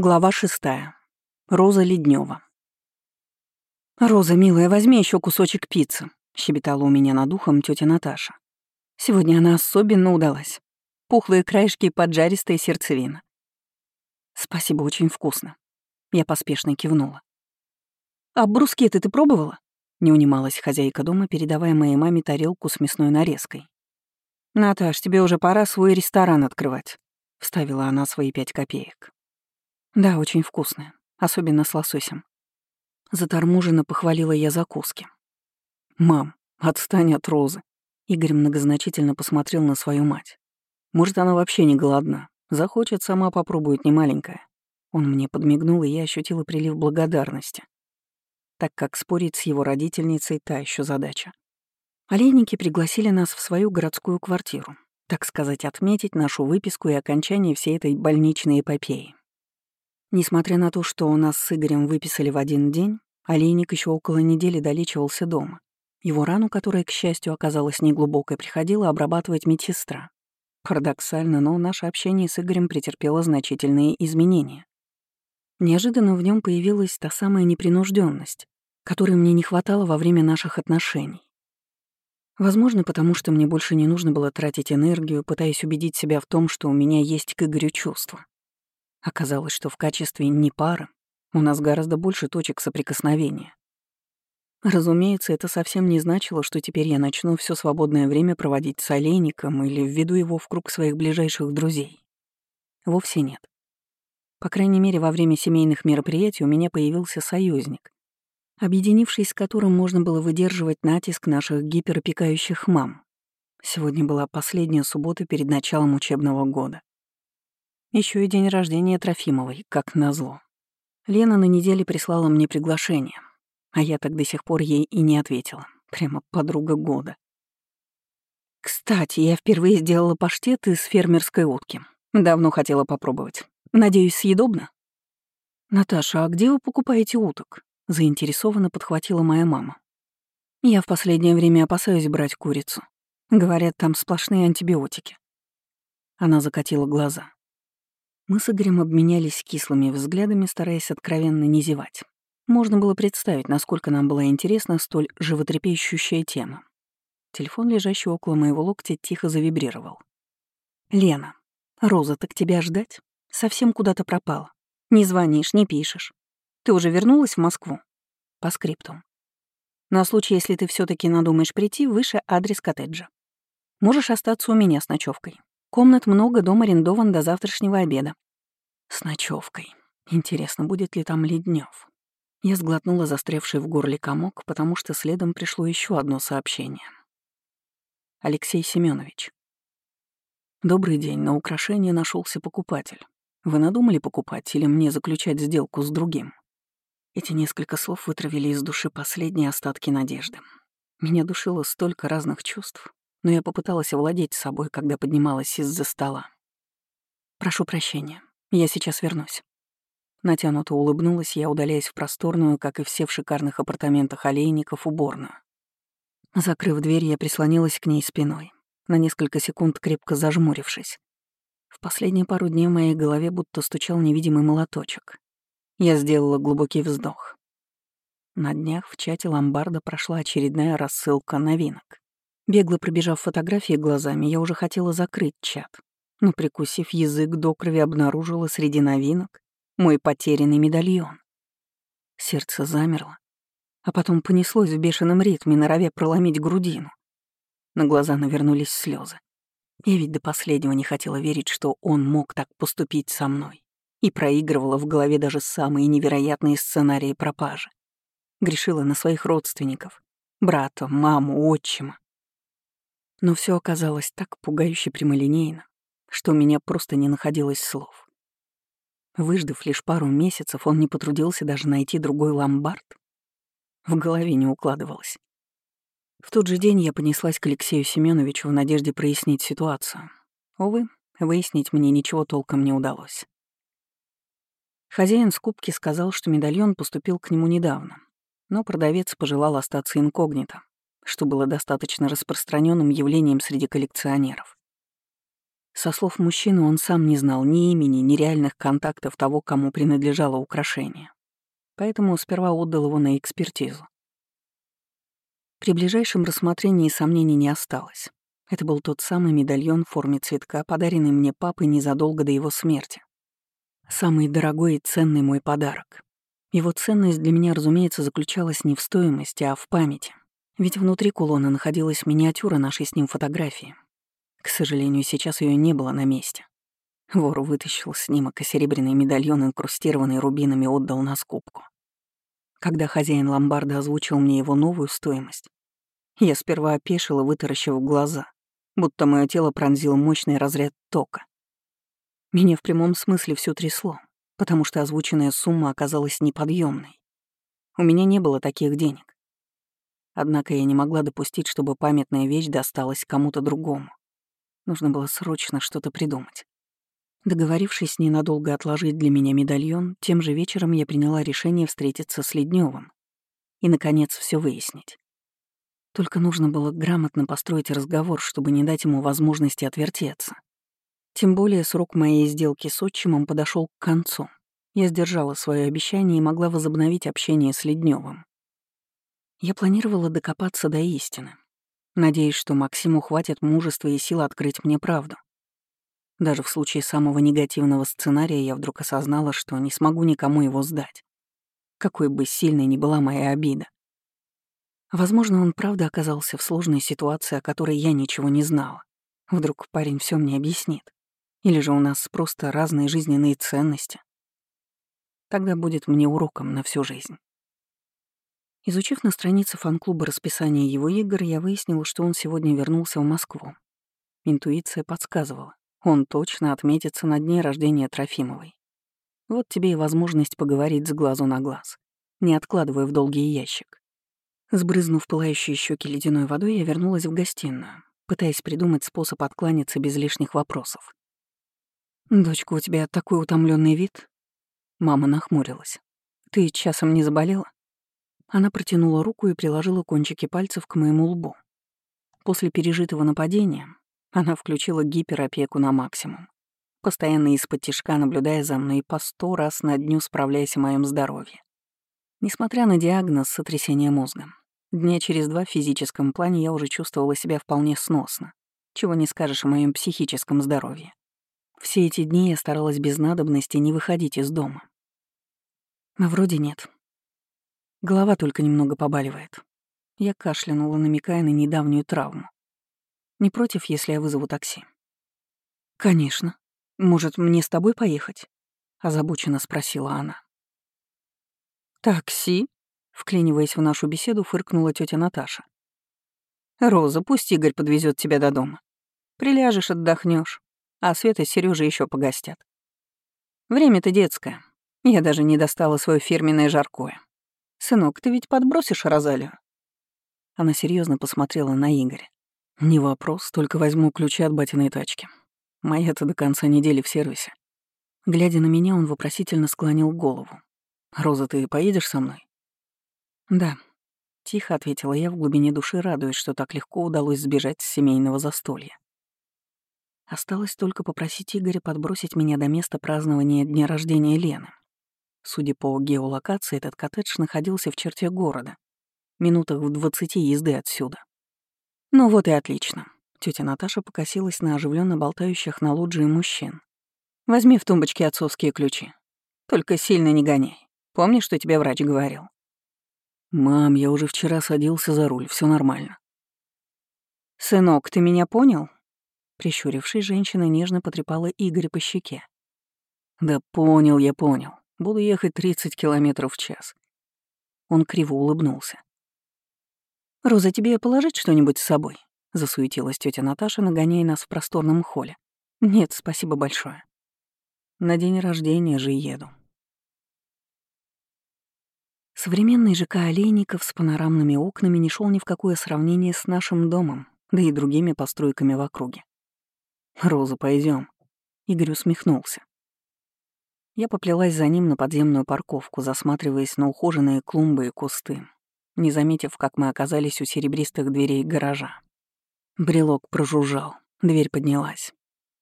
Глава шестая. Роза Леднева. «Роза, милая, возьми еще кусочек пиццы», — щебетала у меня над ухом тетя Наташа. Сегодня она особенно удалась. Пухлые краешки и поджаристая сердцевина. «Спасибо, очень вкусно». Я поспешно кивнула. «А брускеты ты пробовала?» — не унималась хозяйка дома, передавая моей маме тарелку с мясной нарезкой. «Наташ, тебе уже пора свой ресторан открывать», — вставила она свои пять копеек. Да, очень вкусная, особенно с лососем. Заторможенно похвалила я закуски. «Мам, отстань от Розы». Игорь многозначительно посмотрел на свою мать. «Может, она вообще не голодна. Захочет, сама попробует, не маленькая». Он мне подмигнул, и я ощутила прилив благодарности. Так как спорить с его родительницей — та еще задача. Олейники пригласили нас в свою городскую квартиру, так сказать, отметить нашу выписку и окончание всей этой больничной эпопеи. Несмотря на то, что у нас с Игорем выписали в один день, олейник еще около недели долечивался дома. Его рану, которая, к счастью, оказалась неглубокой, приходила обрабатывать медсестра. Парадоксально, но наше общение с Игорем претерпело значительные изменения. Неожиданно в нем появилась та самая непринужденность, которой мне не хватало во время наших отношений. Возможно, потому что мне больше не нужно было тратить энергию, пытаясь убедить себя в том, что у меня есть к Игорю чувства. Оказалось, что в качестве не пары у нас гораздо больше точек соприкосновения. Разумеется, это совсем не значило, что теперь я начну все свободное время проводить с олейником или введу его в круг своих ближайших друзей. Вовсе нет. По крайней мере, во время семейных мероприятий у меня появился союзник, объединившись с которым можно было выдерживать натиск наших гиперопекающих мам. Сегодня была последняя суббота перед началом учебного года. Еще и день рождения Трофимовой, как назло. Лена на неделе прислала мне приглашение, а я так до сих пор ей и не ответила. Прямо подруга года. Кстати, я впервые сделала паштет из фермерской утки. Давно хотела попробовать. Надеюсь, съедобно? «Наташа, а где вы покупаете уток?» — заинтересованно подхватила моя мама. «Я в последнее время опасаюсь брать курицу. Говорят, там сплошные антибиотики». Она закатила глаза. Мы с Игорем обменялись кислыми взглядами, стараясь откровенно не зевать. Можно было представить, насколько нам была интересна столь животрепещущая тема. Телефон, лежащий около моего локтя, тихо завибрировал. «Лена, Роза, так тебя ждать? Совсем куда-то пропала. Не звонишь, не пишешь. Ты уже вернулась в Москву?» По скрипту. На случай, если ты все таки надумаешь прийти, выше адрес коттеджа. Можешь остаться у меня с ночевкой. Комнат много, дом арендован до завтрашнего обеда. С ночевкой. Интересно, будет ли там Леднев? Я сглотнула застрявший в горле комок, потому что следом пришло еще одно сообщение. Алексей Семенович. Добрый день, на украшение нашелся покупатель. Вы надумали покупать или мне заключать сделку с другим? Эти несколько слов вытравили из души последние остатки надежды. Меня душило столько разных чувств, но я попыталась овладеть собой, когда поднималась из-за стола. «Прошу прощения, я сейчас вернусь». Натянуто улыбнулась я, удаляясь в просторную, как и все в шикарных апартаментах олейников, уборную. Закрыв дверь, я прислонилась к ней спиной, на несколько секунд крепко зажмурившись. В последние пару дней в моей голове будто стучал невидимый молоточек. Я сделала глубокий вздох. На днях в чате ломбарда прошла очередная рассылка новинок. Бегло пробежав фотографии глазами, я уже хотела закрыть чат, но, прикусив язык до крови, обнаружила среди новинок мой потерянный медальон. Сердце замерло, а потом понеслось в бешеном ритме, норовя проломить грудину. На глаза навернулись слезы. Я ведь до последнего не хотела верить, что он мог так поступить со мной, и проигрывала в голове даже самые невероятные сценарии пропажи. Грешила на своих родственников, брата, маму, отчима. Но все оказалось так пугающе прямолинейно, что у меня просто не находилось слов. Выждав лишь пару месяцев, он не потрудился даже найти другой ломбард. В голове не укладывалось. В тот же день я понеслась к Алексею Семеновичу в надежде прояснить ситуацию. Увы, выяснить мне ничего толком не удалось. Хозяин скупки сказал, что медальон поступил к нему недавно, но продавец пожелал остаться инкогнито что было достаточно распространенным явлением среди коллекционеров. Со слов мужчины он сам не знал ни имени, ни реальных контактов того, кому принадлежало украшение. Поэтому сперва отдал его на экспертизу. При ближайшем рассмотрении сомнений не осталось. Это был тот самый медальон в форме цветка, подаренный мне папой незадолго до его смерти. Самый дорогой и ценный мой подарок. Его ценность для меня, разумеется, заключалась не в стоимости, а в памяти. Ведь внутри кулона находилась миниатюра нашей с ним фотографии. К сожалению, сейчас ее не было на месте. Вор вытащил снимок, и серебряный медальон, инкрустированный рубинами, отдал на скупку. Когда хозяин ломбарда озвучил мне его новую стоимость, я сперва опешила, вытаращив глаза, будто мое тело пронзил мощный разряд тока. Меня в прямом смысле все трясло потому что озвученная сумма оказалась неподъемной. У меня не было таких денег. Однако я не могла допустить, чтобы памятная вещь досталась кому-то другому. Нужно было срочно что-то придумать. Договорившись ненадолго отложить для меня медальон, тем же вечером я приняла решение встретиться с Ледневым и, наконец, все выяснить. Только нужно было грамотно построить разговор, чтобы не дать ему возможности отвертеться. Тем более срок моей сделки с отчимом подошел к концу. Я сдержала свое обещание и могла возобновить общение с Ледневым. Я планировала докопаться до истины, надеясь, что Максиму хватит мужества и сил открыть мне правду. Даже в случае самого негативного сценария я вдруг осознала, что не смогу никому его сдать. Какой бы сильной ни была моя обида. Возможно, он правда оказался в сложной ситуации, о которой я ничего не знала. Вдруг парень все мне объяснит. Или же у нас просто разные жизненные ценности. Тогда будет мне уроком на всю жизнь. Изучив на странице фан-клуба расписание его игр, я выяснила, что он сегодня вернулся в Москву. Интуиция подсказывала. Он точно отметится на дне рождения Трофимовой. Вот тебе и возможность поговорить с глазу на глаз, не откладывая в долгий ящик. Сбрызнув пылающие щеки ледяной водой, я вернулась в гостиную, пытаясь придумать способ откланяться без лишних вопросов. «Дочка, у тебя такой утомленный вид?» Мама нахмурилась. «Ты часом не заболела?» Она протянула руку и приложила кончики пальцев к моему лбу. После пережитого нападения она включила гиперопеку на максимум, постоянно из-под тишка наблюдая за мной и по сто раз на дню справляясь о моем здоровье. Несмотря на диагноз сотрясения мозга, дня через два в физическом плане я уже чувствовала себя вполне сносно, чего не скажешь о моем психическом здоровье. Все эти дни я старалась без надобности не выходить из дома. Вроде нет. Голова только немного побаливает. Я кашлянула, намекая на недавнюю травму. Не против, если я вызову такси? «Конечно. Может, мне с тобой поехать?» — озабоченно спросила она. «Такси?» — вклиниваясь в нашу беседу, фыркнула тетя Наташа. «Роза, пусть Игорь подвезет тебя до дома. Приляжешь, отдохнешь а Света с Серёжей ещё погостят. Время-то детское. Я даже не достала своё фирменное жаркое. «Сынок, ты ведь подбросишь Розалию?» Она серьезно посмотрела на Игоря. «Не вопрос, только возьму ключи от батиной тачки. Моя-то до конца недели в сервисе». Глядя на меня, он вопросительно склонил голову. «Роза, ты поедешь со мной?» «Да», — тихо ответила я в глубине души, радуясь, что так легко удалось сбежать с семейного застолья. Осталось только попросить Игоря подбросить меня до места празднования дня рождения Лены. Судя по геолокации, этот коттедж находился в черте города, минутах в двадцати езды отсюда. Ну вот и отлично. Тетя Наташа покосилась на оживленно болтающих на лоджии мужчин. Возьми в тумбочке отцовские ключи. Только сильно не гоняй. Помнишь, что тебе врач говорил? Мам, я уже вчера садился за руль, все нормально. Сынок, ты меня понял? Прищурившись, женщина нежно потрепала Игоря по щеке. «Да понял я, понял. Буду ехать 30 километров в час». Он криво улыбнулся. «Роза, тебе положить что-нибудь с собой?» — засуетилась тетя Наташа, нагоняя нас в просторном холле. «Нет, спасибо большое. На день рождения же еду». Современный ЖК Олейников с панорамными окнами не шел ни в какое сравнение с нашим домом, да и другими постройками в округе. «Роза, пойдем. Игорь усмехнулся. Я поплелась за ним на подземную парковку, засматриваясь на ухоженные клумбы и кусты, не заметив, как мы оказались у серебристых дверей гаража. Брелок прожужжал, дверь поднялась.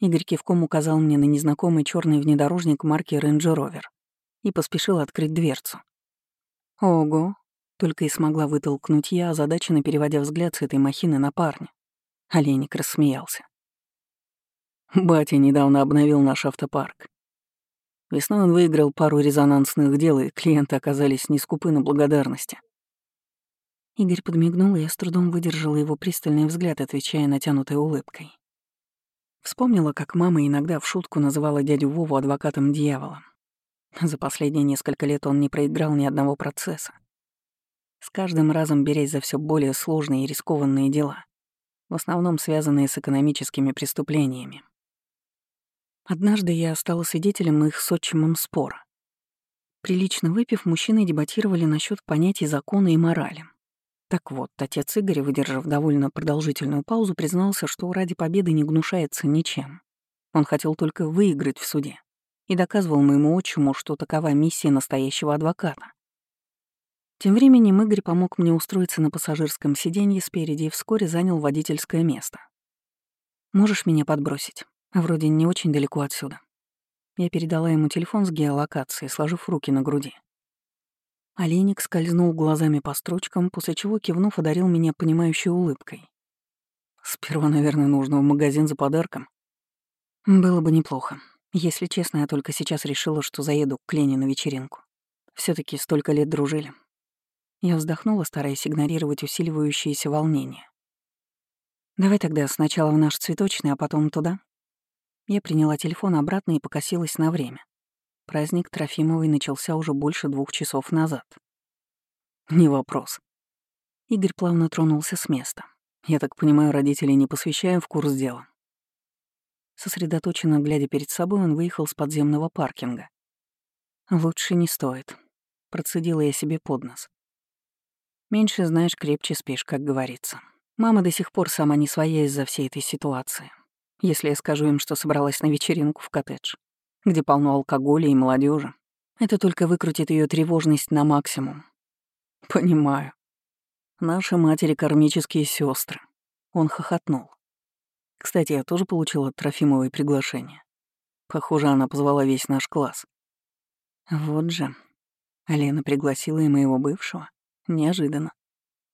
Игорь кивком указал мне на незнакомый черный внедорожник марки Range Rover и поспешил открыть дверцу. Ого, только и смогла вытолкнуть я, озадаченно переводя взгляд с этой махины на парня. Олейник рассмеялся. Батя недавно обновил наш автопарк. Весной он выиграл пару резонансных дел, и клиенты оказались не скупы на благодарности. Игорь подмигнул, и я с трудом выдержала его пристальный взгляд, отвечая натянутой улыбкой. Вспомнила, как мама иногда в шутку называла дядю Вову адвокатом дьявола. За последние несколько лет он не проиграл ни одного процесса. С каждым разом берясь за все более сложные и рискованные дела, в основном связанные с экономическими преступлениями. Однажды я стала свидетелем их с отчимом спора. Прилично выпив, мужчины дебатировали насчет понятий закона и морали. Так вот, отец Игоря, выдержав довольно продолжительную паузу, признался, что ради победы не гнушается ничем. Он хотел только выиграть в суде и доказывал моему отчиму, что такова миссия настоящего адвоката. Тем временем Игорь помог мне устроиться на пассажирском сиденье спереди и вскоре занял водительское место. «Можешь меня подбросить?» Вроде не очень далеко отсюда. Я передала ему телефон с геолокацией, сложив руки на груди. Олейник скользнул глазами по строчкам, после чего, кивнув, одарил меня понимающей улыбкой. Сперва, наверное, нужно в магазин за подарком. Было бы неплохо. Если честно, я только сейчас решила, что заеду к Лене на вечеринку. все таки столько лет дружили. Я вздохнула, стараясь игнорировать усиливающееся волнение. «Давай тогда сначала в наш цветочный, а потом туда», я приняла телефон обратно и покосилась на время. Праздник Трофимовой начался уже больше двух часов назад. Не вопрос. Игорь плавно тронулся с места. Я так понимаю, родителей не посвящаем в курс дела. Сосредоточенно глядя перед собой, он выехал с подземного паркинга. «Лучше не стоит», — процедила я себе под нос. «Меньше знаешь, крепче спишь, как говорится. Мама до сих пор сама не своя из-за всей этой ситуации если я скажу им, что собралась на вечеринку в коттедж, где полно алкоголя и молодежи. Это только выкрутит ее тревожность на максимум. Понимаю. Наши матери кармические сестры. Он хохотнул. Кстати, я тоже получила от Трофимовой приглашение. Похоже, она позвала весь наш класс. Вот же. Алена пригласила и моего бывшего. Неожиданно.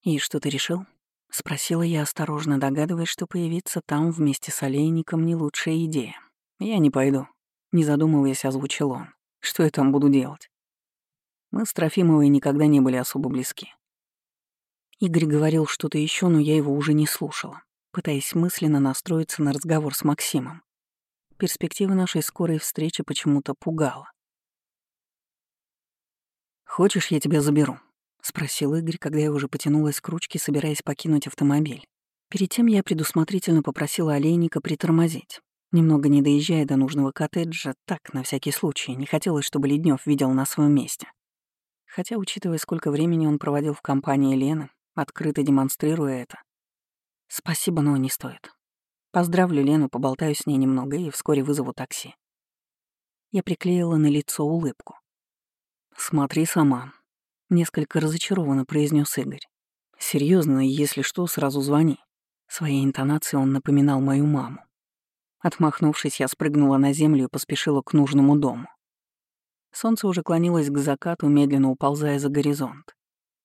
И что ты решил? — спросила я осторожно, догадываясь, что появиться там вместе с олейником не лучшая идея. «Я не пойду», — не задумываясь, озвучил он. «Что я там буду делать?» Мы с Трофимовой никогда не были особо близки. Игорь говорил что-то еще, но я его уже не слушала, пытаясь мысленно настроиться на разговор с Максимом. Перспектива нашей скорой встречи почему-то пугала. «Хочешь, я тебя заберу?» — спросил Игорь, когда я уже потянулась к ручке, собираясь покинуть автомобиль. Перед тем я предусмотрительно попросила олейника притормозить. Немного не доезжая до нужного коттеджа, так, на всякий случай, не хотелось, чтобы Леднев видел на своем месте. Хотя, учитывая, сколько времени он проводил в компании Лены, открыто демонстрируя это. Спасибо, но не стоит. Поздравлю Лену, поболтаю с ней немного и вскоре вызову такси. Я приклеила на лицо улыбку. «Смотри сама», Несколько разочарованно произнес Игорь. Серьезно, если что, сразу звони. Своей интонацией он напоминал мою маму. Отмахнувшись, я спрыгнула на землю и поспешила к нужному дому. Солнце уже клонилось к закату, медленно уползая за горизонт.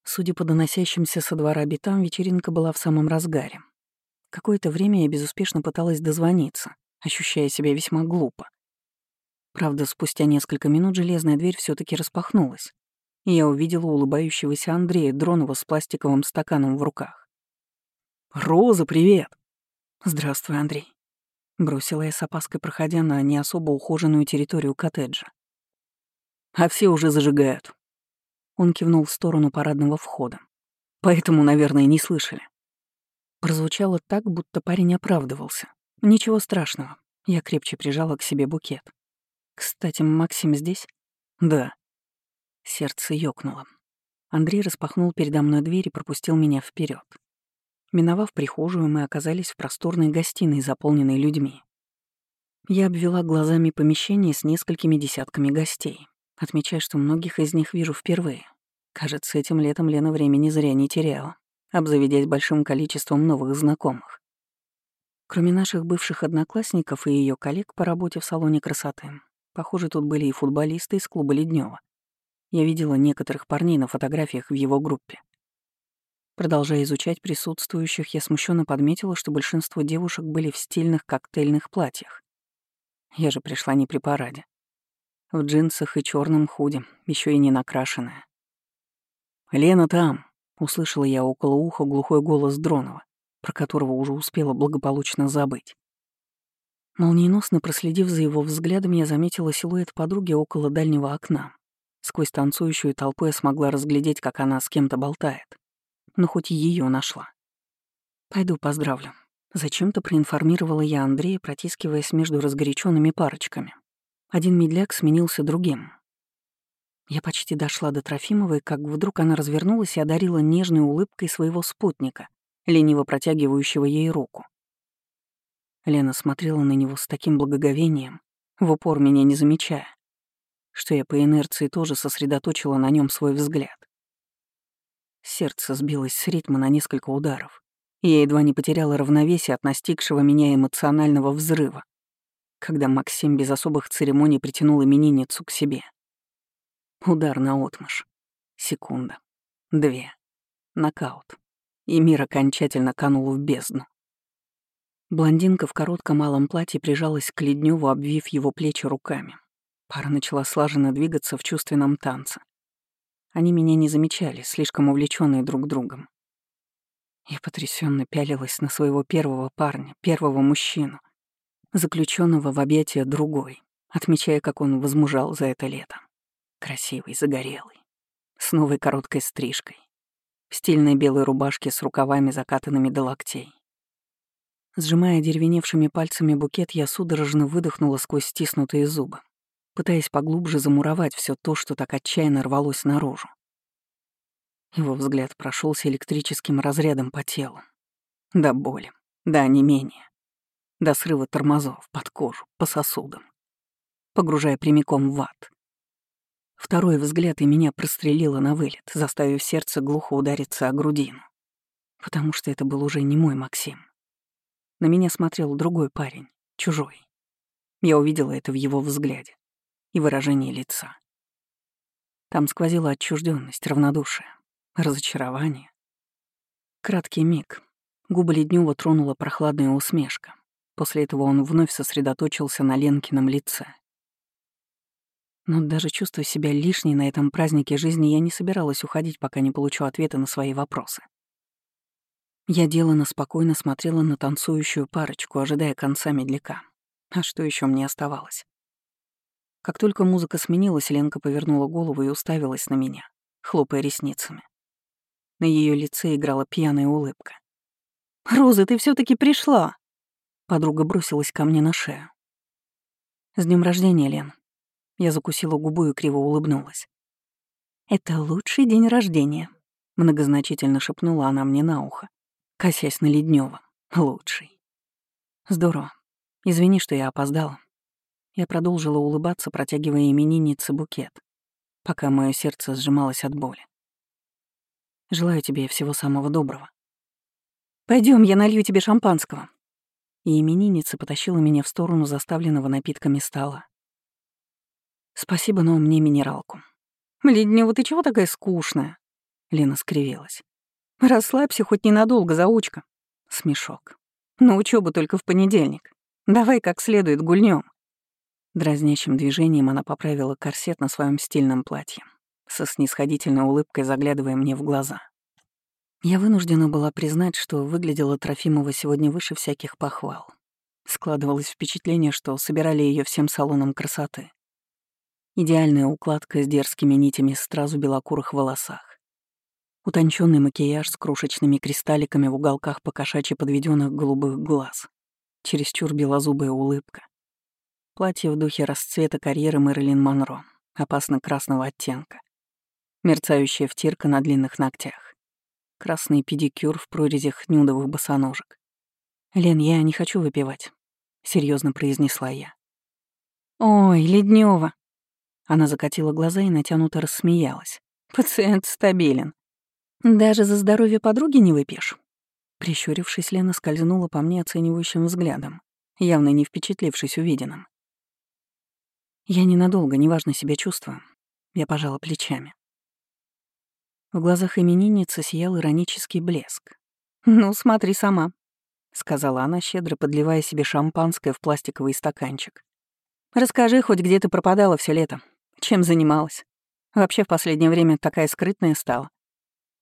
Судя по доносящимся со двора битам, вечеринка была в самом разгаре. Какое-то время я безуспешно пыталась дозвониться, ощущая себя весьма глупо. Правда, спустя несколько минут железная дверь все таки распахнулась, и я увидела улыбающегося Андрея Дронова с пластиковым стаканом в руках. «Роза, привет!» «Здравствуй, Андрей», — бросила я с опаской, проходя на не особо ухоженную территорию коттеджа. «А все уже зажигают». Он кивнул в сторону парадного входа. «Поэтому, наверное, не слышали». Прозвучало так, будто парень оправдывался. Ничего страшного. Я крепче прижала к себе букет. «Кстати, Максим здесь?» «Да», Сердце ёкнуло. Андрей распахнул передо мной дверь и пропустил меня вперед. Миновав прихожую, мы оказались в просторной гостиной, заполненной людьми. Я обвела глазами помещение с несколькими десятками гостей, отмечая, что многих из них вижу впервые. Кажется, этим летом Лена времени зря не теряла, обзаведясь большим количеством новых знакомых. Кроме наших бывших одноклассников и ее коллег по работе в салоне красоты, похоже, тут были и футболисты из клуба Леднева. Я видела некоторых парней на фотографиях в его группе. Продолжая изучать присутствующих, я смущенно подметила, что большинство девушек были в стильных коктейльных платьях. Я же пришла не при параде. В джинсах и черном худе, еще и не накрашенная. «Лена там!» — услышала я около уха глухой голос Дронова про которого уже успела благополучно забыть. Молниеносно проследив за его взглядом, я заметила силуэт подруги около дальнего окна. Сквозь танцующую толпу я смогла разглядеть, как она с кем-то болтает. Но хоть ее нашла. «Пойду поздравлю». Зачем-то проинформировала я Андрея, протискиваясь между разгоряченными парочками. Один медляк сменился другим. Я почти дошла до Трофимовой, как вдруг она развернулась и одарила нежной улыбкой своего спутника, лениво протягивающего ей руку. Лена смотрела на него с таким благоговением, в упор меня не замечая, что я по инерции тоже сосредоточила на нем свой взгляд. Сердце сбилось с ритма на несколько ударов, и я едва не потеряла равновесие от настигшего меня эмоционального взрыва, когда Максим без особых церемоний притянул именинницу к себе. Удар на отмышь. Секунда. Две. Нокаут и мир окончательно канул в бездну. Блондинка в коротком малом платье прижалась к Ледневу, обвив его плечи руками. Пара начала слаженно двигаться в чувственном танце. Они меня не замечали, слишком увлеченные друг другом. Я потрясенно пялилась на своего первого парня, первого мужчину, заключенного в объятия другой, отмечая, как он возмужал за это лето. Красивый, загорелый, с новой короткой стрижкой, в стильной белой рубашке с рукавами, закатанными до локтей. Сжимая деревеневшими пальцами букет, я судорожно выдохнула сквозь стиснутые зубы, пытаясь поглубже замуровать все то, что так отчаянно рвалось наружу. Его взгляд прошелся электрическим разрядом по телу. До боли, до не менее, до срыва тормозов под кожу, по сосудам, погружая прямиком в ад. Второй взгляд и меня прострелило на вылет, заставив сердце глухо удариться о грудину. Потому что это был уже не мой Максим. На меня смотрел другой парень, чужой. Я увидела это в его взгляде и выражении лица. Там сквозила отчужденность, равнодушие, разочарование. Краткий миг. Губы Леднева тронула прохладная усмешка. После этого он вновь сосредоточился на Ленкином лице. Но даже чувствуя себя лишней на этом празднике жизни, я не собиралась уходить, пока не получу ответа на свои вопросы. Я делано спокойно смотрела на танцующую парочку, ожидая конца медляка. А что еще мне оставалось? Как только музыка сменилась, Ленка повернула голову и уставилась на меня, хлопая ресницами. На ее лице играла пьяная улыбка. «Роза, ты все таки пришла!» Подруга бросилась ко мне на шею. «С днем рождения, Лен!» Я закусила губу и криво улыбнулась. «Это лучший день рождения», — многозначительно шепнула она мне на ухо, косясь на Леднева. «Лучший». «Здорово. Извини, что я опоздала». Я продолжила улыбаться, протягивая имениннице букет, пока мое сердце сжималось от боли. «Желаю тебе всего самого доброго». Пойдем, я налью тебе шампанского». И именинница потащила меня в сторону заставленного напитками стола. «Спасибо, но мне минералку». «Леднева, ты чего такая скучная?» Лена скривилась. «Расслабься хоть ненадолго, заучка». Смешок. «На учебу только в понедельник. Давай как следует гульнем. Дразнящим движением она поправила корсет на своем стильном платье, со снисходительной улыбкой заглядывая мне в глаза. Я вынуждена была признать, что выглядела Трофимова сегодня выше всяких похвал. Складывалось впечатление, что собирали ее всем салоном красоты. Идеальная укладка с дерзкими нитями стразу белокурых волосах. Утонченный макияж с крошечными кристалликами в уголках покошачьи подведенных голубых глаз. Чересчур белозубая улыбка. Платье в духе расцвета карьеры Мэрилин Монро, опасно красного оттенка. Мерцающая втирка на длинных ногтях. Красный педикюр в прорезях нюдовых босоножек. «Лен, я не хочу выпивать», — серьезно произнесла я. «Ой, Леднева, она закатила глаза и натянуто рассмеялась. «Пациент стабилен. Даже за здоровье подруги не выпьешь?» Прищурившись, Лена скользнула по мне оценивающим взглядом, явно не впечатлившись увиденным. Я ненадолго, неважно себя чувствую. Я пожала плечами. В глазах именинницы сиял иронический блеск. «Ну, смотри сама», — сказала она, щедро подливая себе шампанское в пластиковый стаканчик. «Расскажи хоть, где ты пропадала все лето. Чем занималась? Вообще в последнее время такая скрытная стала».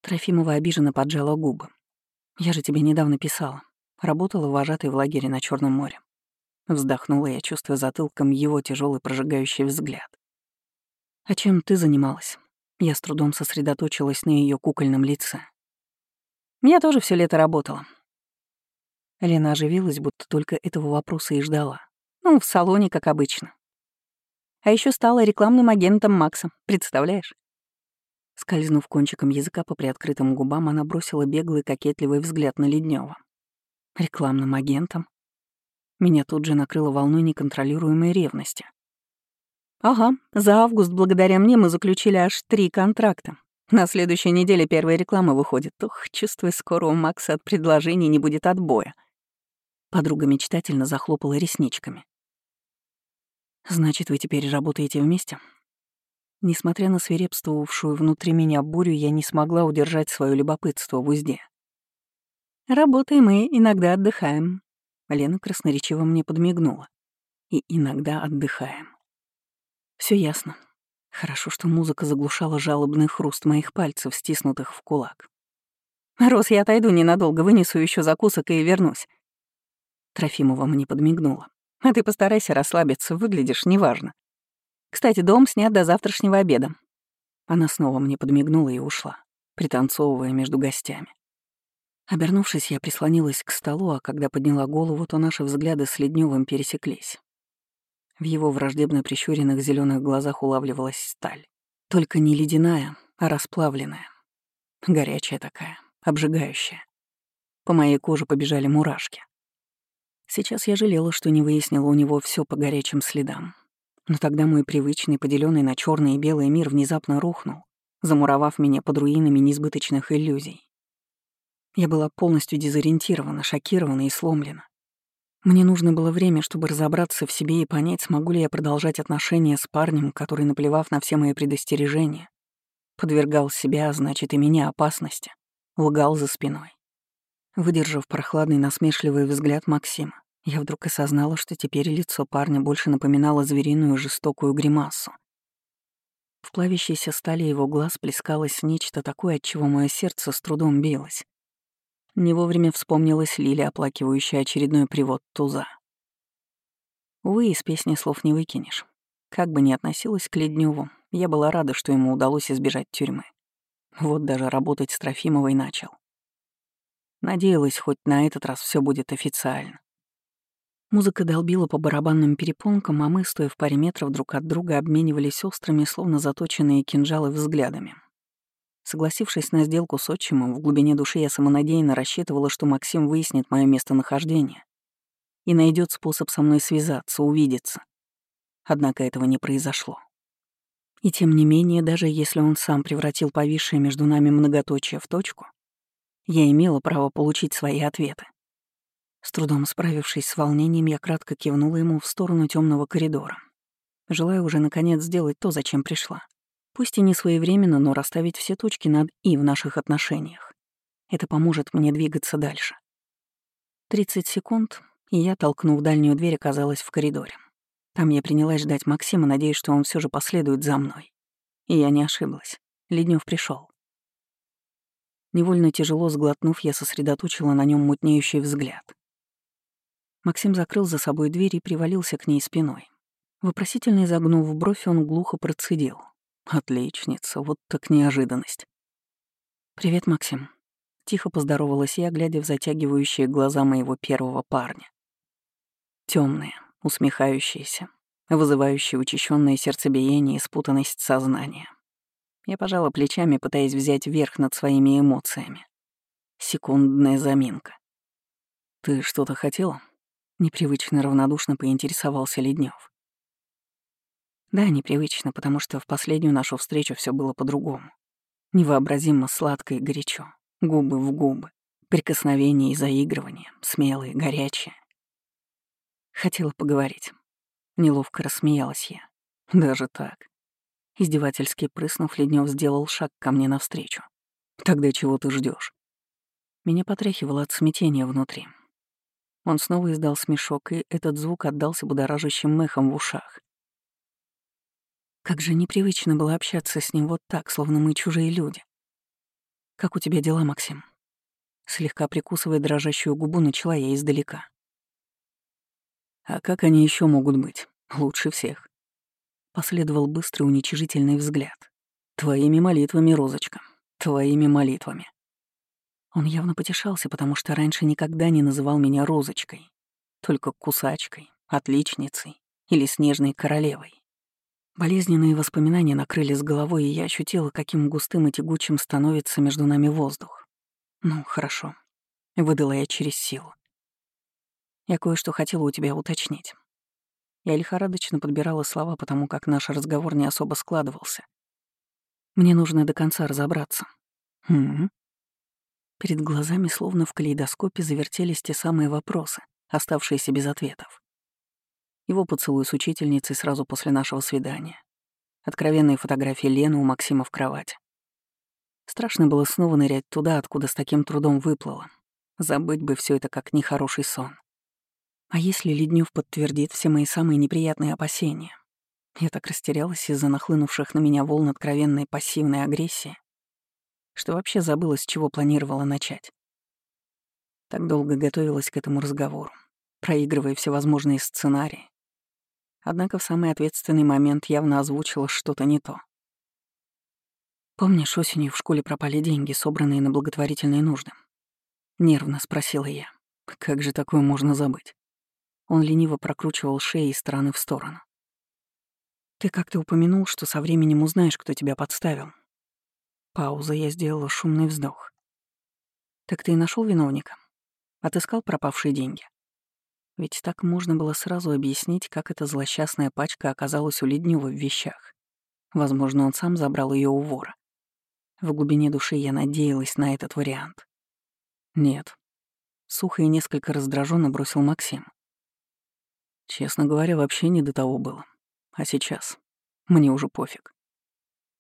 Трофимова обиженно поджала губы. «Я же тебе недавно писала. Работала вожатой в лагере на Черном море. Вздохнула я, чувствуя затылком его тяжелый прожигающий взгляд. «А чем ты занималась?» Я с трудом сосредоточилась на ее кукольном лице. «Я тоже все лето работала». Лена оживилась, будто только этого вопроса и ждала. Ну, в салоне, как обычно. А еще стала рекламным агентом Макса, представляешь? Скользнув кончиком языка по приоткрытым губам, она бросила беглый кокетливый взгляд на Леднева. Рекламным агентом? Меня тут же накрыло волной неконтролируемой ревности. Ага, за август благодаря мне мы заключили аж три контракта. На следующей неделе первая реклама выходит. Ух, чувствую, скоро у Макса от предложений не будет отбоя. Подруга мечтательно захлопала ресничками. «Значит, вы теперь работаете вместе?» Несмотря на свирепствовавшую внутри меня бурю, я не смогла удержать свое любопытство в узде. «Работаем и иногда отдыхаем», Лена красноречиво мне подмигнула. И иногда отдыхаем. Все ясно. Хорошо, что музыка заглушала жалобный хруст моих пальцев, стиснутых в кулак. «Рос, я отойду ненадолго, вынесу еще закусок и вернусь». Трофимова мне подмигнула. «А ты постарайся расслабиться, выглядишь неважно. Кстати, дом снят до завтрашнего обеда». Она снова мне подмигнула и ушла, пританцовывая между гостями. Обернувшись, я прислонилась к столу, а когда подняла голову, то наши взгляды с Ледневым пересеклись. В его враждебно прищуренных зеленых глазах улавливалась сталь. Только не ледяная, а расплавленная. Горячая такая, обжигающая. По моей коже побежали мурашки. Сейчас я жалела, что не выяснила у него все по горячим следам. Но тогда мой привычный, поделенный на черный и белый мир внезапно рухнул, замуровав меня под руинами несбыточных иллюзий. Я была полностью дезориентирована, шокирована и сломлена. Мне нужно было время, чтобы разобраться в себе и понять, смогу ли я продолжать отношения с парнем, который, наплевав на все мои предостережения, подвергал себя, а значит, и меня опасности, лгал за спиной. Выдержав прохладный насмешливый взгляд Максима, я вдруг осознала, что теперь лицо парня больше напоминало звериную жестокую гримасу. В плавящейся стали его глаз плескалось нечто такое, от чего мое сердце с трудом билось. Не вовремя вспомнилась Лиля, оплакивающая очередной привод туза. Увы, из песни слов не выкинешь. Как бы ни относилась к Ледневу, я была рада, что ему удалось избежать тюрьмы. Вот даже работать с Трофимовой начал. Надеялась, хоть на этот раз все будет официально. Музыка долбила по барабанным перепонкам, а мы, стоя в паре метров друг от друга, обменивались острыми, словно заточенные кинжалы взглядами. Согласившись на сделку с отчимом, в глубине души я самонадеянно рассчитывала, что Максим выяснит мое местонахождение и найдет способ со мной связаться, увидеться. Однако этого не произошло. И тем не менее, даже если он сам превратил повисшее между нами многоточие в точку, я имела право получить свои ответы. С трудом справившись с волнением, я кратко кивнула ему в сторону темного коридора, желая уже наконец сделать то, зачем пришла. Пусть и не своевременно, но расставить все точки над «и» в наших отношениях. Это поможет мне двигаться дальше. 30 секунд, и я, толкнув дальнюю дверь, оказалась в коридоре. Там я принялась ждать Максима, надеясь, что он все же последует за мной. И я не ошиблась. Леднев пришел. Невольно тяжело сглотнув, я сосредоточила на нем мутнеющий взгляд. Максим закрыл за собой дверь и привалился к ней спиной. Вопросительно изогнув бровь, он глухо процедил. Отличница, вот так неожиданность. «Привет, Максим». Тихо поздоровалась я, глядя в затягивающие глаза моего первого парня. Темные, усмехающиеся, вызывающие учащенное сердцебиение и спутанность сознания. Я пожала плечами, пытаясь взять верх над своими эмоциями. Секундная заминка. «Ты что-то хотела?» Непривычно равнодушно поинтересовался Леднев. Да, непривычно, потому что в последнюю нашу встречу все было по-другому. Невообразимо сладко и горячо. Губы в губы. Прикосновения и заигрывания, смелые, горячие. Хотела поговорить. Неловко рассмеялась я. Даже так. Издевательски прыснув, Леднев сделал шаг ко мне навстречу. «Тогда чего ты ждешь? Меня потряхивало от смятения внутри. Он снова издал смешок, и этот звук отдался будоражащим мехом в ушах. Как же непривычно было общаться с ним вот так, словно мы чужие люди. «Как у тебя дела, Максим?» Слегка прикусывая дрожащую губу, начала я издалека. «А как они еще могут быть? Лучше всех?» Последовал быстрый уничижительный взгляд. «Твоими молитвами, Розочка, твоими молитвами». Он явно потешался, потому что раньше никогда не называл меня Розочкой, только кусачкой, отличницей или снежной королевой. Болезненные воспоминания накрыли с головой, и я ощутила, каким густым и тягучим становится между нами воздух. Ну, хорошо. Выдала я через силу. Я кое-что хотела у тебя уточнить. Я лихорадочно подбирала слова, потому как наш разговор не особо складывался. Мне нужно до конца разобраться. Хм. Перед глазами, словно в калейдоскопе, завертелись те самые вопросы, оставшиеся без ответов. Его поцелуй с учительницей сразу после нашего свидания. Откровенные фотографии Лены у Максима в кровати. Страшно было снова нырять туда, откуда с таким трудом выплыло. Забыть бы все это как нехороший сон. А если Леднев подтвердит все мои самые неприятные опасения? Я так растерялась из-за нахлынувших на меня волн откровенной пассивной агрессии, что вообще забыла, с чего планировала начать. Так долго готовилась к этому разговору, проигрывая всевозможные сценарии. Однако в самый ответственный момент явно озвучила что-то не то. «Помнишь, осенью в школе пропали деньги, собранные на благотворительные нужды?» Нервно спросила я. «Как же такое можно забыть?» Он лениво прокручивал шеи из стороны в сторону. «Ты как-то упомянул, что со временем узнаешь, кто тебя подставил». Пауза, я сделала шумный вздох. «Так ты и нашел виновника? Отыскал пропавшие деньги?» Ведь так можно было сразу объяснить, как эта злосчастная пачка оказалась у Леднева в вещах. Возможно, он сам забрал ее у вора. В глубине души я надеялась на этот вариант. Нет. Сухо и несколько раздраженно бросил Максим. Честно говоря, вообще не до того было. А сейчас? Мне уже пофиг.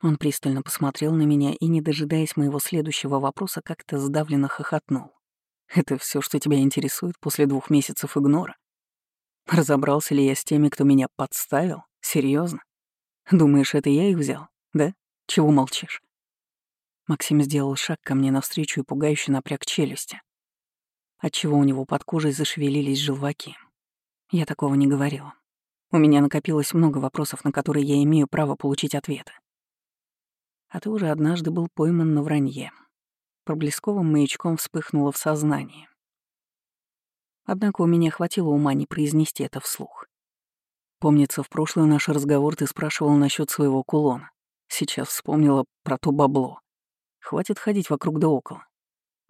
Он пристально посмотрел на меня и, не дожидаясь моего следующего вопроса, как-то сдавленно хохотнул. Это все, что тебя интересует после двух месяцев игнора? Разобрался ли я с теми, кто меня подставил? Серьезно? Думаешь, это я их взял? Да? Чего молчишь? Максим сделал шаг ко мне навстречу и пугающе напряг челюсти, отчего у него под кожей зашевелились желваки. Я такого не говорила. У меня накопилось много вопросов, на которые я имею право получить ответы. А ты уже однажды был пойман на вранье, проблесковым маячком вспыхнуло в сознании. Однако у меня хватило ума не произнести это вслух. Помнится, в прошлый наш разговор ты спрашивал насчет своего кулона. Сейчас вспомнила про то бабло. Хватит ходить вокруг да около.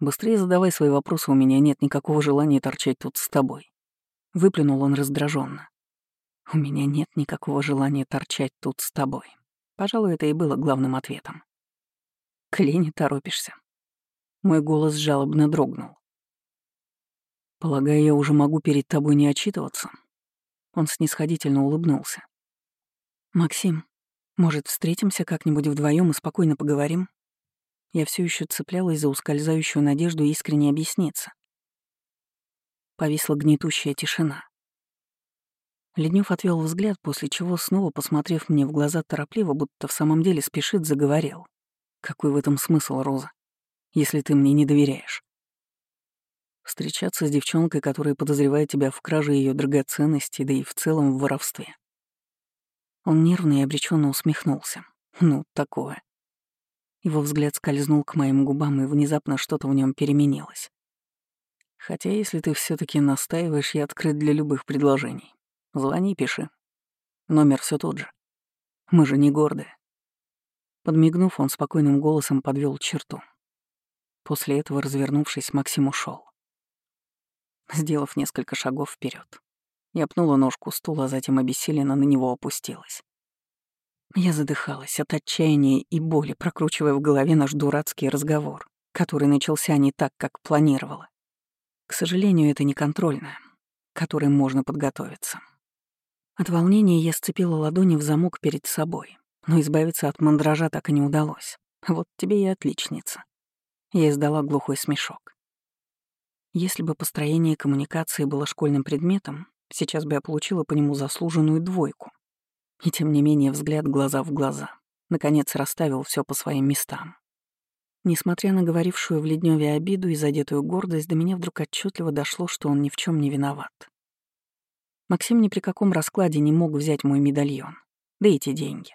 Быстрее задавай свои вопросы, у меня нет никакого желания торчать тут с тобой. Выплюнул он раздраженно. У меня нет никакого желания торчать тут с тобой. Пожалуй, это и было главным ответом. К Лене торопишься. Мой голос жалобно дрогнул. «Полагаю, я уже могу перед тобой не отчитываться?» Он снисходительно улыбнулся. «Максим, может, встретимся как-нибудь вдвоем и спокойно поговорим?» Я все еще цеплялась за ускользающую надежду искренне объясниться. Повисла гнетущая тишина. Леднев отвел взгляд, после чего, снова посмотрев мне в глаза торопливо, будто в самом деле спешит, заговорил. «Какой в этом смысл, Роза? Если ты мне не доверяешь. Встречаться с девчонкой, которая подозревает тебя в краже ее драгоценностей, да и в целом в воровстве. Он нервно и обреченно усмехнулся. Ну, такое. Его взгляд скользнул к моим губам, и внезапно что-то в нем переменилось. Хотя, если ты все таки настаиваешь, я открыт для любых предложений. Звони, пиши. Номер все тот же. Мы же не гордые. Подмигнув, он спокойным голосом подвел черту. После этого, развернувшись, Максим ушел. Сделав несколько шагов вперед, я пнула ножку стула, а затем обессиленно на него опустилась. Я задыхалась от отчаяния и боли, прокручивая в голове наш дурацкий разговор, который начался не так, как планировала. К сожалению, это не контрольная, к которой можно подготовиться. От волнения я сцепила ладони в замок перед собой, но избавиться от мандража так и не удалось. Вот тебе и отличница. Я издала глухой смешок. Если бы построение коммуникации было школьным предметом, сейчас бы я получила по нему заслуженную двойку. И тем не менее взгляд глаза в глаза наконец расставил все по своим местам. Несмотря на говорившую в Ледневе обиду и задетую гордость, до меня вдруг отчетливо дошло, что он ни в чем не виноват. Максим ни при каком раскладе не мог взять мой медальон, да и те деньги.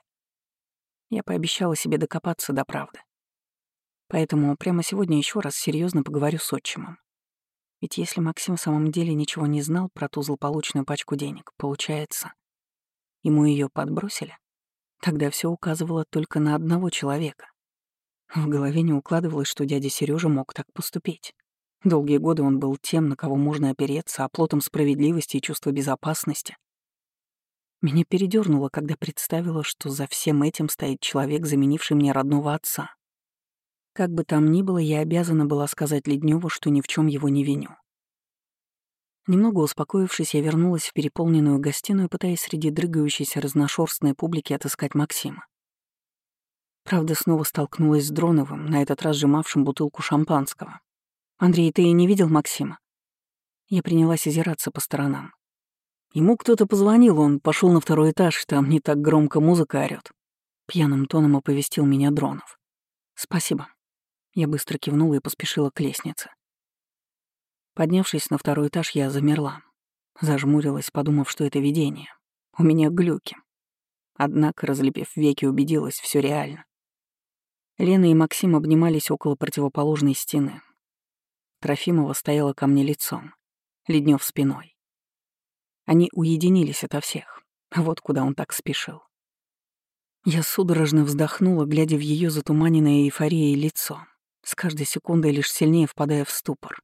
Я пообещала себе докопаться до правды. Поэтому прямо сегодня еще раз серьезно поговорю с отчимом. Ведь если Максим в самом деле ничего не знал про ту злополучную пачку денег, получается, ему ее подбросили, тогда все указывало только на одного человека. В голове не укладывалось, что дядя Сережа мог так поступить. Долгие годы он был тем, на кого можно опереться, оплотом справедливости и чувства безопасности. Меня передернуло, когда представила, что за всем этим стоит человек, заменивший мне родного отца. Как бы там ни было, я обязана была сказать Ледневу, что ни в чем его не виню. Немного успокоившись, я вернулась в переполненную гостиную, пытаясь среди дрыгающейся разношерстной публики отыскать Максима. Правда, снова столкнулась с Дроновым, на этот раз сжимавшим бутылку шампанского. «Андрей, ты не видел Максима?» Я принялась озираться по сторонам. Ему кто-то позвонил, он пошел на второй этаж, там не так громко музыка орёт. Пьяным тоном оповестил меня Дронов. «Спасибо», я быстро кивнула и поспешила к лестнице. Поднявшись на второй этаж, я замерла. Зажмурилась, подумав, что это видение. У меня глюки. Однако, разлепив веки, убедилась, все реально. Лена и Максим обнимались около противоположной стены. Трофимова стояла ко мне лицом, Леднев спиной. Они уединились ото всех. Вот куда он так спешил. Я судорожно вздохнула, глядя в ее затуманенное эйфорией лицо с каждой секундой лишь сильнее впадая в ступор.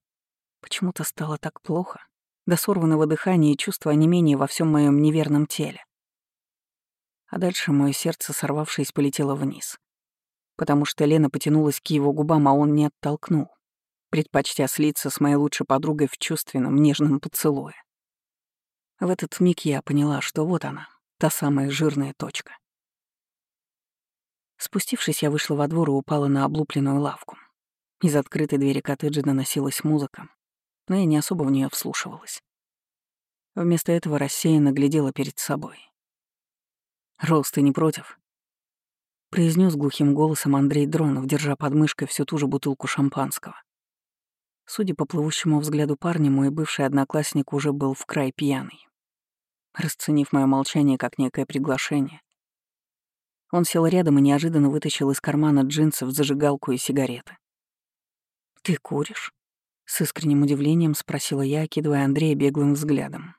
Почему-то стало так плохо, до сорванного дыхания и чувства онемения во всем моем неверном теле. А дальше мое сердце, сорвавшись, полетело вниз. Потому что Лена потянулась к его губам, а он не оттолкнул, предпочтя слиться с моей лучшей подругой в чувственном, нежном поцелуе. В этот миг я поняла, что вот она, та самая жирная точка. Спустившись, я вышла во двор и упала на облупленную лавку. Из открытой двери коттеджа доносилась музыка, но я не особо в нее вслушивалась. Вместо этого рассеянно глядела перед собой. «Рос, ты не против?» произнес глухим голосом Андрей Дронов, держа под мышкой всю ту же бутылку шампанского. Судя по плывущему взгляду парня, мой бывший одноклассник уже был в край пьяный. Расценив мое молчание как некое приглашение, он сел рядом и неожиданно вытащил из кармана джинсов зажигалку и сигареты. «Ты куришь?» — с искренним удивлением спросила я, окидывая Андрея беглым взглядом.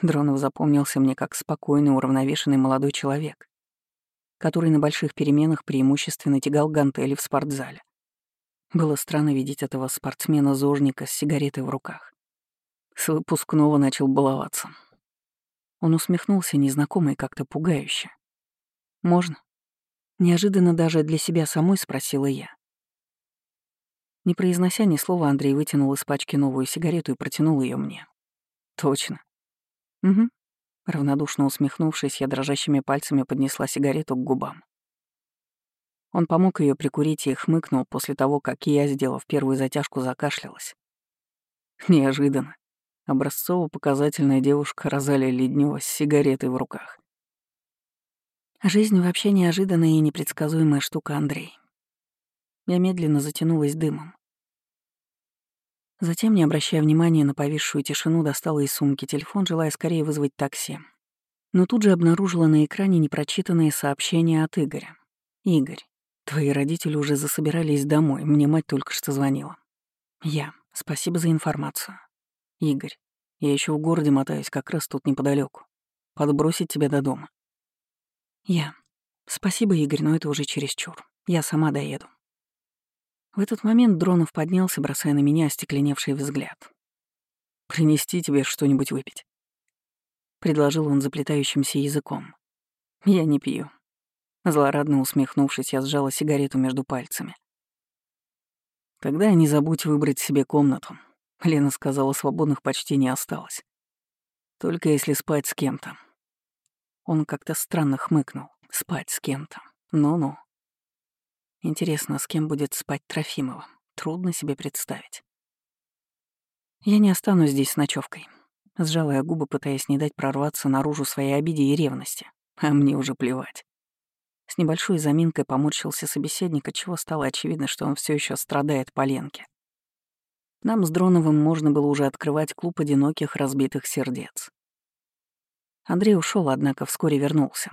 Дронов запомнился мне как спокойный, уравновешенный молодой человек, который на больших переменах преимущественно тягал гантели в спортзале. Было странно видеть этого спортсмена-зожника с сигаретой в руках. С выпускного начал баловаться. Он усмехнулся незнакомый как-то пугающе. «Можно?» Неожиданно даже для себя самой спросила я. Не произнося ни слова, Андрей вытянул из пачки новую сигарету и протянул ее мне. «Точно». «Угу». Равнодушно усмехнувшись, я дрожащими пальцами поднесла сигарету к губам. Он помог ее прикурить и хмыкнул после того, как я, сделав первую затяжку, закашлялась. Неожиданно. Образцово-показательная девушка Розалия Леднева с сигаретой в руках. Жизнь вообще неожиданная и непредсказуемая штука, Андрей. Я медленно затянулась дымом. Затем, не обращая внимания на повисшую тишину, достала из сумки телефон, желая скорее вызвать такси. Но тут же обнаружила на экране непрочитанные сообщения от Игоря. «Игорь, твои родители уже засобирались домой, мне мать только что звонила». «Я. Спасибо за информацию». «Игорь, я еще в городе мотаюсь, как раз тут неподалеку. Подбросить тебя до дома». «Я. Спасибо, Игорь, но это уже чересчур. Я сама доеду». В этот момент Дронов поднялся, бросая на меня остекленевший взгляд. «Принести тебе что-нибудь выпить?» Предложил он заплетающимся языком. «Я не пью». Злорадно усмехнувшись, я сжала сигарету между пальцами. Тогда не забудь выбрать себе комнату. Лена сказала, свободных почти не осталось. Только если спать с кем-то. Он как-то странно хмыкнул. Спать с кем-то. Ну-ну. Интересно, с кем будет спать Трофимова? Трудно себе представить. Я не останусь здесь с ночевкой. Сжала я губы, пытаясь не дать прорваться наружу своей обиде и ревности. А мне уже плевать. С небольшой заминкой поморщился собеседник, отчего стало очевидно, что он все еще страдает по Ленке. Нам с Дроновым можно было уже открывать клуб одиноких разбитых сердец. Андрей ушел, однако вскоре вернулся.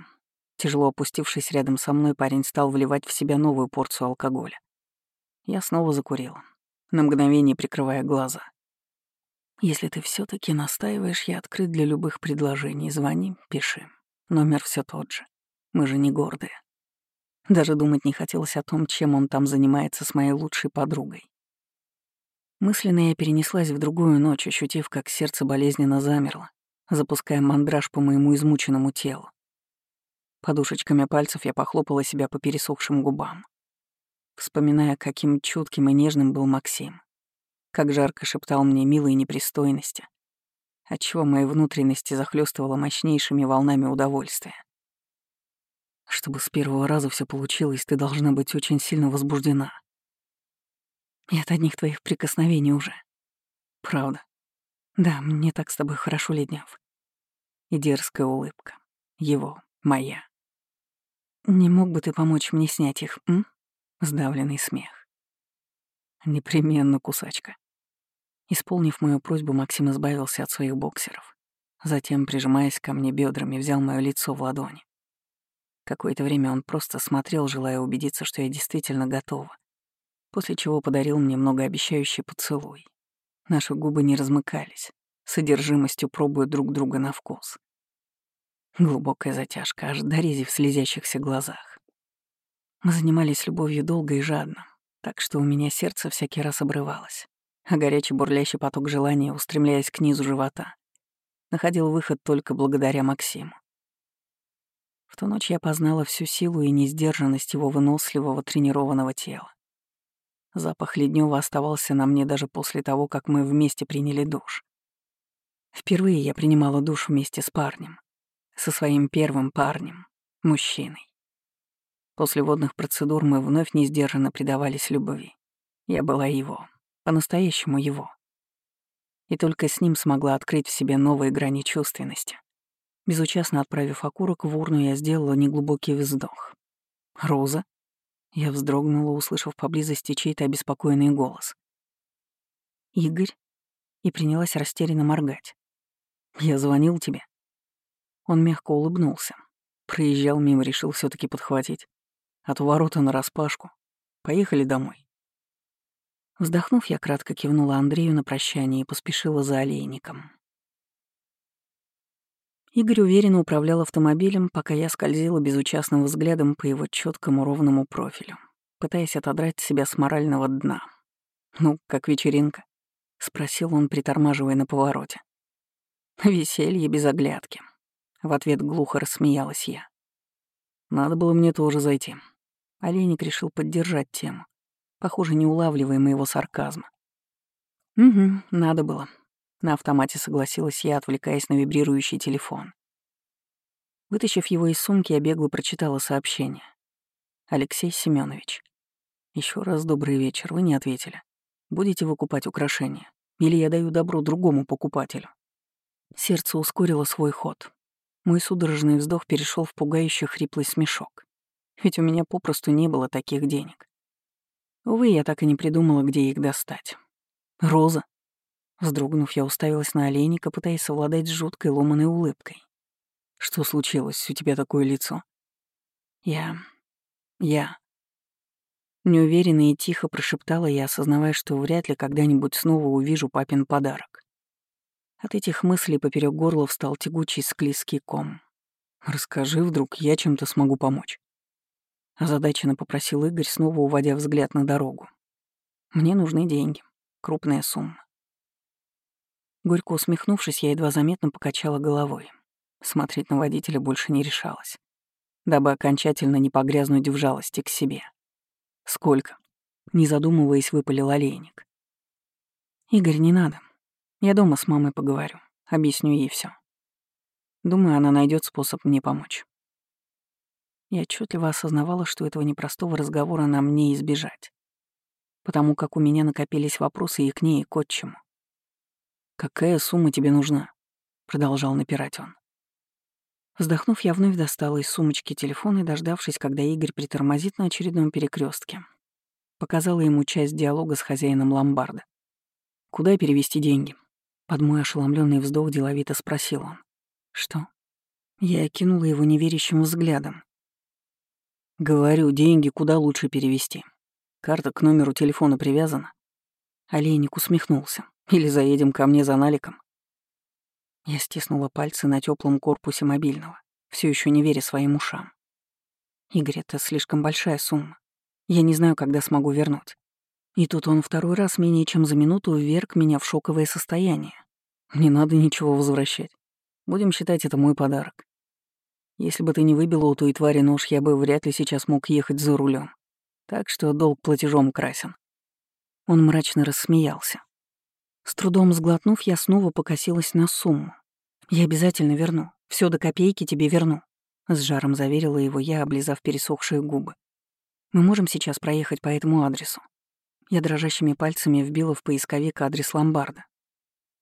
Тяжело опустившись рядом со мной, парень стал вливать в себя новую порцию алкоголя. Я снова закурила, на мгновение прикрывая глаза. «Если ты все таки настаиваешь, я открыт для любых предложений. Звони, пиши. Номер все тот же. Мы же не гордые. Даже думать не хотелось о том, чем он там занимается с моей лучшей подругой. Мысленно я перенеслась в другую ночь, ощутив, как сердце болезненно замерло, запуская мандраж по моему измученному телу. Подушечками пальцев я похлопала себя по пересохшим губам, вспоминая, каким чутким и нежным был Максим, как жарко шептал мне милые непристойности, отчего мои внутренности захлестывало мощнейшими волнами удовольствия. Чтобы с первого раза все получилось, ты должна быть очень сильно возбуждена. И от одних твоих прикосновений уже. Правда. Да, мне так с тобой хорошо, Ледняв. И дерзкая улыбка. Его, моя. Не мог бы ты помочь мне снять их, м? Сдавленный смех. Непременно, кусачка. Исполнив мою просьбу, Максим избавился от своих боксеров. Затем, прижимаясь ко мне бедрами, взял мое лицо в ладони. Какое-то время он просто смотрел, желая убедиться, что я действительно готова. После чего подарил мне многообещающий поцелуй. Наши губы не размыкались, содержимостью пробуя друг друга на вкус. Глубокая затяжка, аж до рези в слезящихся глазах. Мы занимались любовью долго и жадно, так что у меня сердце всякий раз обрывалось, а горячий бурлящий поток желания, устремляясь к низу живота, находил выход только благодаря Максиму. В ту ночь я познала всю силу и несдержанность его выносливого тренированного тела. Запах леднева оставался на мне даже после того, как мы вместе приняли душ. Впервые я принимала душ вместе с парнем. Со своим первым парнем, мужчиной. После водных процедур мы вновь несдержанно предавались любви. Я была его, по-настоящему его. И только с ним смогла открыть в себе новые грани чувственности. Безучастно отправив окурок в урну, я сделала неглубокий вздох. «Роза?» Я вздрогнула, услышав поблизости чей-то обеспокоенный голос. «Игорь?» И принялась растерянно моргать. «Я звонил тебе». Он мягко улыбнулся. Проезжал мимо, решил все таки подхватить. От ворота нараспашку. Поехали домой. Вздохнув, я кратко кивнула Андрею на прощание и поспешила за олейником. Игорь уверенно управлял автомобилем, пока я скользила безучастным взглядом по его четкому ровному профилю, пытаясь отодрать себя с морального дна. «Ну, как вечеринка?» — спросил он, притормаживая на повороте. «Веселье без оглядки». В ответ глухо рассмеялась я. «Надо было мне тоже зайти». Олейник решил поддержать тему, похоже, не улавливая моего сарказма. «Угу, надо было», на автомате согласилась я, отвлекаясь на вибрирующий телефон. Вытащив его из сумки, я бегло прочитала сообщение. «Алексей Семенович, еще раз добрый вечер, вы не ответили. Будете выкупать украшения? Или я даю добро другому покупателю?» Сердце ускорило свой ход. Мой судорожный вздох перешел в пугающий хриплый смешок. Ведь у меня попросту не было таких денег. Увы, я так и не придумала, где их достать. «Роза», Вздрогнув, я уставилась на олейника, пытаясь совладать с жуткой ломаной улыбкой. «Что случилось? У тебя такое лицо?» «Я... я...» Неуверенно и тихо прошептала я, осознавая, что вряд ли когда-нибудь снова увижу папин подарок. От этих мыслей поперек горла встал тягучий склизкий ком. «Расскажи, вдруг я чем-то смогу помочь?» Озадаченно попросил Игорь, снова уводя взгляд на дорогу. «Мне нужны деньги. Крупная сумма. Горько усмехнувшись, я едва заметно покачала головой. Смотреть на водителя больше не решалась, дабы окончательно не погрязнуть в жалости к себе. «Сколько?» Не задумываясь, выпалил олейник. «Игорь, не надо. Я дома с мамой поговорю. Объясню ей все. Думаю, она найдет способ мне помочь». Я отчетливо осознавала, что этого непростого разговора нам не избежать, потому как у меня накопились вопросы и к ней, и к отчиму. «Какая сумма тебе нужна?» — продолжал напирать он. Вздохнув, я вновь достала из сумочки телефон и, дождавшись, когда Игорь притормозит на очередном перекрестке, показала ему часть диалога с хозяином ломбарда. «Куда перевести деньги?» Под мой ошеломленный вздох деловито спросил он. «Что?» Я окинула его неверящим взглядом. Говорю, деньги куда лучше перевести. Карта к номеру телефона привязана. Олейник усмехнулся. Или заедем ко мне за наликом. Я стиснула пальцы на теплом корпусе мобильного, все еще не веря своим ушам. Игорь, это слишком большая сумма. Я не знаю, когда смогу вернуть. И тут он второй раз менее чем за минуту вверг меня в шоковое состояние. Не надо ничего возвращать. Будем считать это мой подарок. Если бы ты не выбила у той твари нож, я бы вряд ли сейчас мог ехать за рулем. Так что долг платежом красен». Он мрачно рассмеялся. С трудом сглотнув, я снова покосилась на сумму. «Я обязательно верну. Все до копейки тебе верну», — с жаром заверила его я, облизав пересохшие губы. «Мы можем сейчас проехать по этому адресу». Я дрожащими пальцами вбила в поисковик адрес ломбарда.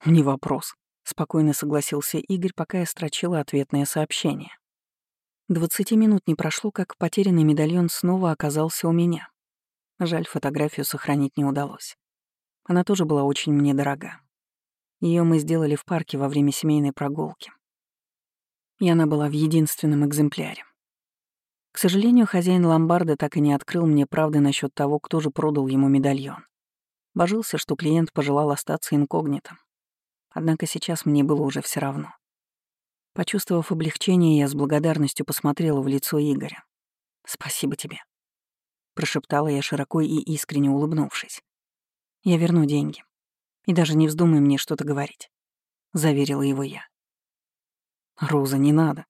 «Не вопрос», — спокойно согласился Игорь, пока я строчила ответное сообщение. Двадцати минут не прошло, как потерянный медальон снова оказался у меня. Жаль, фотографию сохранить не удалось. Она тоже была очень мне дорога. Ее мы сделали в парке во время семейной прогулки. И она была в единственном экземпляре. К сожалению, хозяин ломбарда так и не открыл мне правды насчет того, кто же продал ему медальон. Божился, что клиент пожелал остаться инкогнито. Однако сейчас мне было уже все равно. Почувствовав облегчение, я с благодарностью посмотрела в лицо Игоря. «Спасибо тебе», — прошептала я широко и искренне улыбнувшись. «Я верну деньги. И даже не вздумай мне что-то говорить», — заверила его я. «Роза, не надо».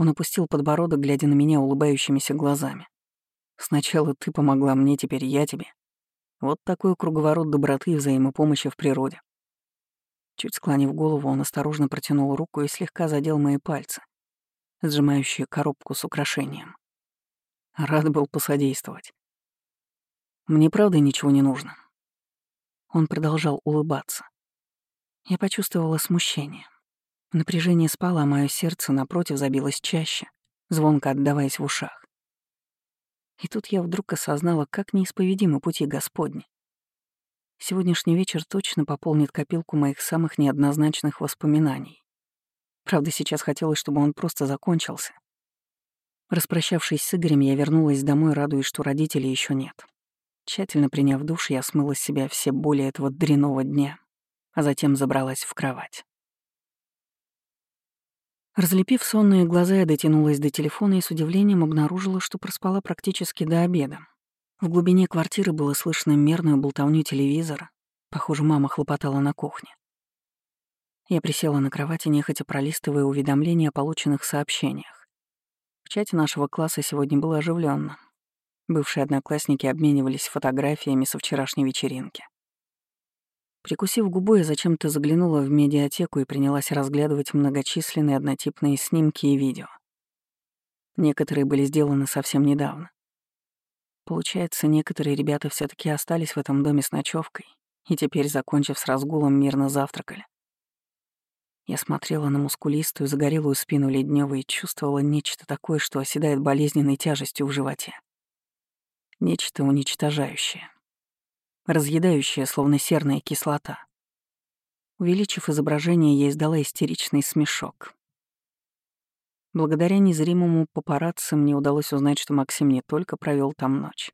Он опустил подбородок, глядя на меня улыбающимися глазами. «Сначала ты помогла мне, теперь я тебе. Вот такой круговорот доброты и взаимопомощи в природе. Чуть склонив голову, он осторожно протянул руку и слегка задел мои пальцы, сжимающие коробку с украшением. Рад был посодействовать. Мне правда ничего не нужно. Он продолжал улыбаться. Я почувствовала смущение. Напряжение спало, а мое сердце напротив забилось чаще, звонко отдаваясь в ушах. И тут я вдруг осознала, как неисповедимы пути Господни. Сегодняшний вечер точно пополнит копилку моих самых неоднозначных воспоминаний. Правда, сейчас хотелось, чтобы он просто закончился. Распрощавшись с Игорем, я вернулась домой, радуясь, что родителей еще нет. Тщательно приняв душ, я смыла с себя все боли этого дряного дня, а затем забралась в кровать. Разлепив сонные глаза, я дотянулась до телефона и с удивлением обнаружила, что проспала практически до обеда. В глубине квартиры было слышно мерную болтовню телевизора. Похоже, мама хлопотала на кухне. Я присела на кровати, нехотя пролистывая уведомления о полученных сообщениях. В чате нашего класса сегодня было оживленно. Бывшие одноклассники обменивались фотографиями со вчерашней вечеринки. Прикусив губу, я зачем-то заглянула в медиатеку и принялась разглядывать многочисленные однотипные снимки и видео. Некоторые были сделаны совсем недавно. Получается, некоторые ребята все таки остались в этом доме с ночевкой и теперь, закончив с разгулом, мирно завтракали. Я смотрела на мускулистую, загорелую спину Леднева и чувствовала нечто такое, что оседает болезненной тяжестью в животе. Нечто уничтожающее. Разъедающее, словно серная кислота. Увеличив изображение, я издала истеричный смешок. Благодаря незримому папарацци мне удалось узнать, что Максим не только провел там ночь,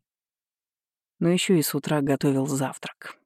но еще и с утра готовил завтрак.